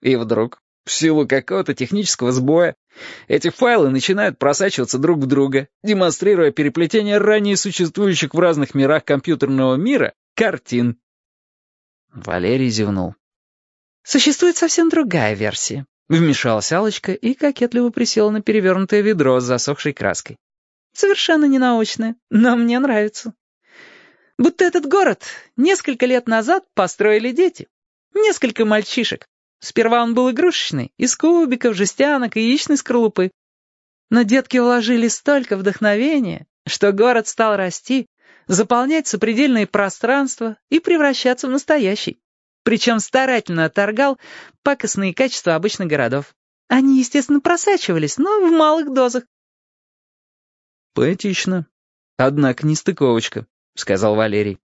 И вдруг, в силу какого-то технического сбоя, эти файлы начинают просачиваться друг в друга, демонстрируя переплетение ранее существующих в разных мирах компьютерного мира картин. Валерий зевнул. «Существует совсем другая версия», — вмешалась Алочка и кокетливо присела на перевернутое ведро с засохшей краской. «Совершенно ненаучная, но мне нравится. Будто этот город несколько лет назад построили дети. Несколько мальчишек. Сперва он был игрушечный, из кубиков, жестянок и яичной скорлупы. Но детки вложили столько вдохновения, что город стал расти, заполнять сопредельные пространства и превращаться в настоящий. Причем старательно отторгал пакостные качества обычных городов. Они, естественно, просачивались, но в малых дозах. «Поэтично. Однако не стыковочка», — сказал Валерий.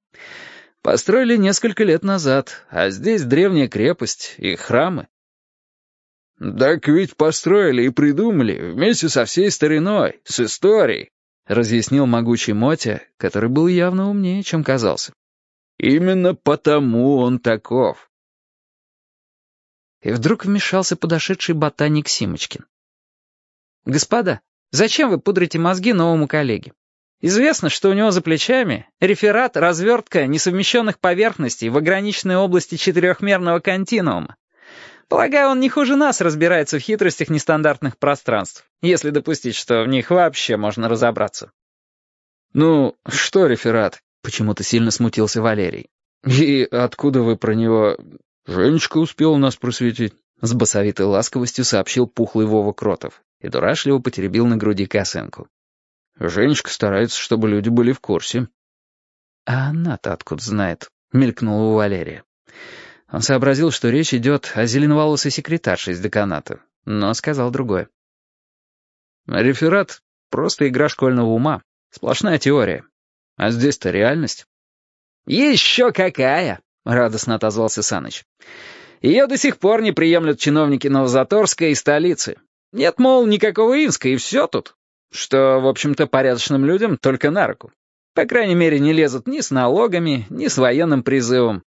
Построили несколько лет назад, а здесь древняя крепость и храмы. «Так ведь построили и придумали вместе со всей стариной, с историей», разъяснил могучий Мотя, который был явно умнее, чем казался. «Именно потому он таков». И вдруг вмешался подошедший ботаник Симочкин. «Господа, зачем вы пудрите мозги новому коллеге? Известно, что у него за плечами реферат развертка несовмещенных поверхностей в ограниченной области четырехмерного континуума. Полагаю, он не хуже нас разбирается в хитростях нестандартных пространств, если допустить, что в них вообще можно разобраться. «Ну, что реферат?» — почему-то сильно смутился Валерий. «И откуда вы про него...» «Женечка успела нас просветить», — с басовитой ласковостью сообщил пухлый Вова Кротов и дурашливо потеребил на груди косынку. Женечка старается, чтобы люди были в курсе». «А она-то откуда знает?» — мелькнула у Валерия. Он сообразил, что речь идет о зеленоволосой секретарше из деканата, но сказал другое. «Реферат — просто игра школьного ума, сплошная теория. А здесь-то реальность». «Еще какая!» — радостно отозвался Саныч. «Ее до сих пор не приемлют чиновники Новозаторска и столицы. Нет, мол, никакого Инска, и все тут. Что, в общем-то, порядочным людям только на руку. По крайней мере, не лезут ни с налогами, ни с военным призывом.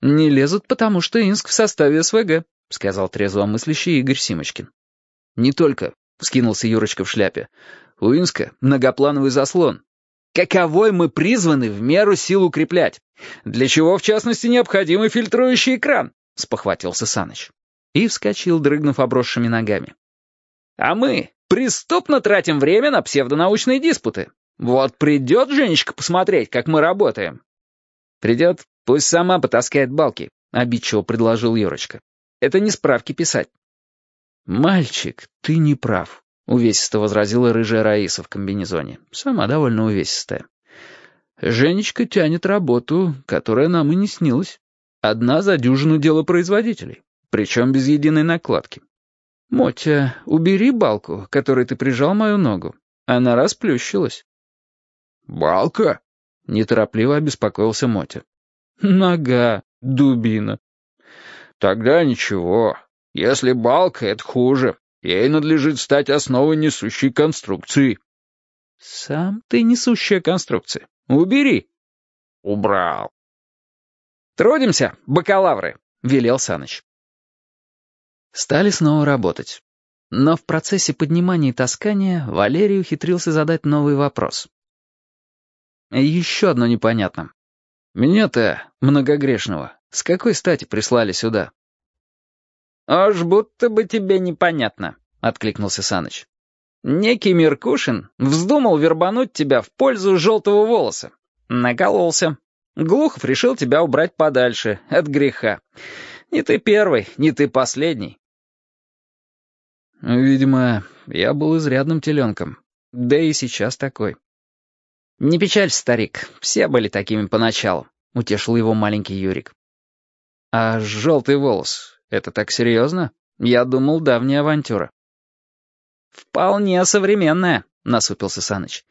«Не лезут, потому что Инск в составе СВГ», — сказал трезвомыслящий Игорь Симочкин. «Не только», — скинулся Юрочка в шляпе. «У Инска многоплановый заслон. Каковой мы призваны в меру сил укреплять? Для чего, в частности, необходимый фильтрующий экран?» — спохватился Саныч. И вскочил, дрыгнув обросшими ногами. «А мы Преступно тратим время на псевдонаучные диспуты. Вот придет Женечка посмотреть, как мы работаем». «Придет, пусть сама потаскает балки», — обидчиво предложил Юрочка. «Это не справки писать». «Мальчик, ты не прав», — увесисто возразила рыжая Раиса в комбинезоне. Сама довольно увесистая. «Женечка тянет работу, которая нам и не снилась. Одна за дюжину делопроизводителей, причем без единой накладки. «Мотя, убери балку, которой ты прижал мою ногу. Она расплющилась». «Балка?» — неторопливо обеспокоился Мотя. «Нога, дубина». «Тогда ничего. Если балка — это хуже. Ей надлежит стать основой несущей конструкции». «Сам ты несущая конструкция. Убери». «Убрал». «Трудимся, бакалавры», — велел Саныч. Стали снова работать. Но в процессе поднимания и таскания Валерий ухитрился задать новый вопрос. Еще одно непонятно. Меня-то, многогрешного, с какой стати прислали сюда? «Аж будто бы тебе непонятно», — откликнулся Саныч. «Некий Меркушин вздумал вербануть тебя в пользу желтого волоса. Накололся. Глухов решил тебя убрать подальше, от греха. Не ты первый, не ты последний. Видимо, я был изрядным теленком. Да и сейчас такой. «Не печалься, старик, все были такими поначалу», — утешил его маленький Юрик. «А желтый волос — это так серьезно? Я думал, давняя авантюра». «Вполне современная», — насупился Саныч.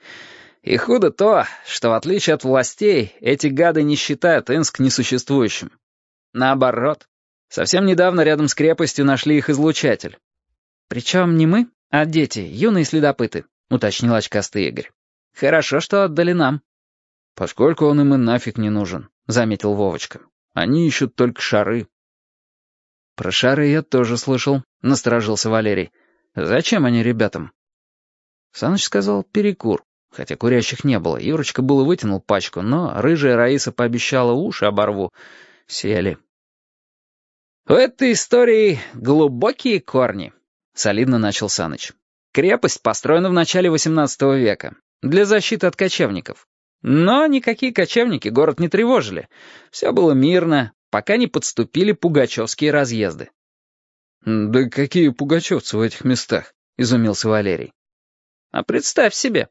«И худо то, что в отличие от властей, эти гады не считают Инск несуществующим. Наоборот, совсем недавно рядом с крепостью нашли их излучатель. «Причем не мы, а дети, юные следопыты», — уточнил очкастый Игорь. «Хорошо, что отдали нам». «Поскольку он им и нафиг не нужен», — заметил Вовочка. «Они ищут только шары». Про шары я тоже слышал, насторожился Валерий. Зачем они ребятам? Саныч сказал перекур, хотя курящих не было. Юрочка было вытянул пачку, но рыжая Раиса пообещала уши оборву. Сели. «В этой истории глубокие корни», — солидно начал Саныч. «Крепость построена в начале XVIII века для защиты от кочевников. Но никакие кочевники город не тревожили. Все было мирно, пока не подступили пугачевские разъезды. «Да какие пугачевцы в этих местах?» — изумился Валерий. «А представь себе,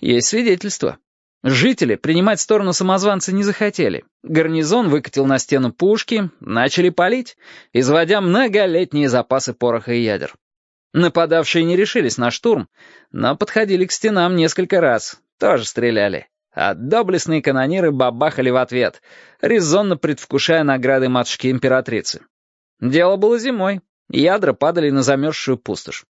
есть свидетельство. Жители принимать сторону самозванца не захотели. Гарнизон выкатил на стену пушки, начали палить, изводя многолетние запасы пороха и ядер. Нападавшие не решились на штурм, но подходили к стенам несколько раз, тоже стреляли. А доблестные канониры бабахали в ответ, резонно предвкушая награды матушки-императрицы. Дело было зимой, ядра падали на замерзшую пустошь.